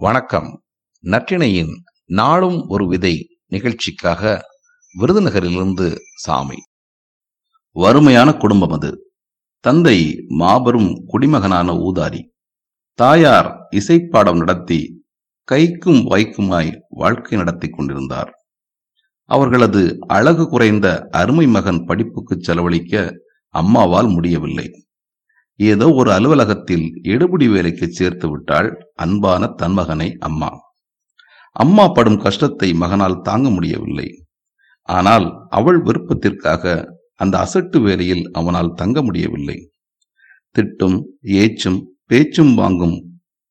வணக்கம். நற்றிணையின் நாளும் ஒரு விதை நிகழ்ச்சிக்காக விருதுநகரிலிருந்து சாமி. வறுமையான குடும்பம் அது. தந்தை மாபெரும் குடிமகனான ஊதாரி. தாயார் இசைப்பாடம் நடத்தி கைக்கும் வைக்குமாய் வாழ்க்கை நடத்தி கொண்டிருந்தார். அவர்களது அழகு குறைந்த அருமை மகன் படிப்புக்கு செலவழிக்க அம்மாவால் முடியவில்லை. ஏதோ ஒரு அலுவலகத்தில் எடுபடி வேலைக்கு சேர்த்து விட்டாள் அன்பான தன்மகனை அம்மா. அம்மா படும் கஷ்டத்தை மகனால் தாங்க முடியவில்லை. ஆனால் அவள் விருப்பத்திற்காக அந்த அசட்டு வேலையில் அவனால் தங்க முடியவில்லை. திட்டும் ஏச்சும் பேச்சும் வாங்கும்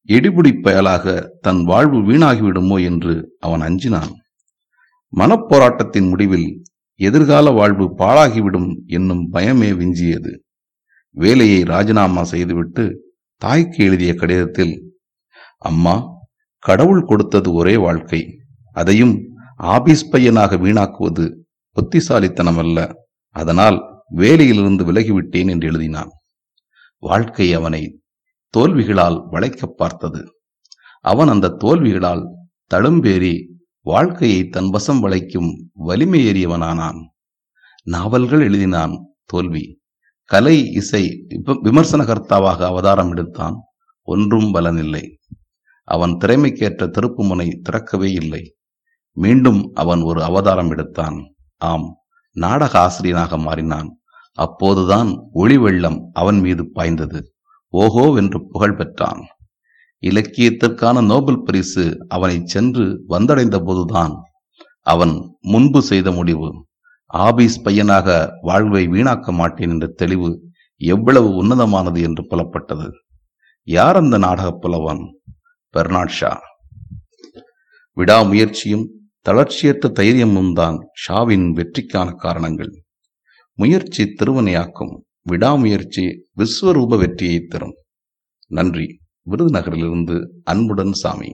எடுபிடி பயலாக தன் வாழ்வு வீணாகிவிடுமோ என்று அவன் அஞ்சினான். மனப்போராட்டத்தின் முடிவில் எதிர்கால வாழ்வு பாழாகிவிடும் என்னும் பயமே விஞ்சியது. வேலையை ராஜினாமா செய்துவிட்டு தாய்க்கு எழுதிய கடிதத்தில் அம்மா கடவுள் கொடுத்தது ஒரே வாழ்க்கை. அதையும் ஆபீஸ் பையனாக வீணாக்குவது புத்திசாலித்தனம் அல்ல அதனால் வேலையிலிருந்து விலகிவிட்டேன் என்று எழுதினான். வாழ்க்கை அவனை தோல்விகளால் வளைக்க பார்த்தது. அவன் அந்த தோல்விகளால் தழும்பேறி வாழ்க்கையை தன் வசம் வளைக்கும் வலிமை ஏறியவனானான் நாவல்கள் எழுதினான் தோல்வி. கலை இசை விமர்சனகர்த்தாவாக அவதாரம் எடுத்தான். ஒன்றும் பலனில்லை. அவன் திறமைக்கேற்ற திருப்புமுனை திறக்கவே இல்லை. மீண்டும் அவன் ஒரு அவதாரம் எடுத்தான். ஆம் நாடக ஆசிரியனாக மாறினான். அப்போதுதான் ஒளி வெள்ளம் அவன் மீது பாய்ந்தது. ஓஹோ என்று புகழ் பெற்றான். இலக்கியத்திற்கான நோபல் பரிசு அவனை சென்று வந்தடைந்த போதுதான் அவன் முன்பு செய்த முடிவு. ஆபீஸ் பையனாக வாழ்வை வீணாக்க மாட்டேன் என்ற தெளிவு எவ்வளவு உன்னதமானது என்று புலப்பட்டது. யார் அந்த நாடக புலவன்? Bernard Shaw. விடாமுயற்சியும் தளர்ச்சியற்ற தைரியமும் தான் ஷாவின் வெற்றிக்கான காரணங்கள். முயற்சி திருவனையாக்கும் விடாமுயற்சி விஸ்வரூப வெற்றியை தரும். நன்றி. விருதுநகரிலிருந்து அன்புடன் சாமி.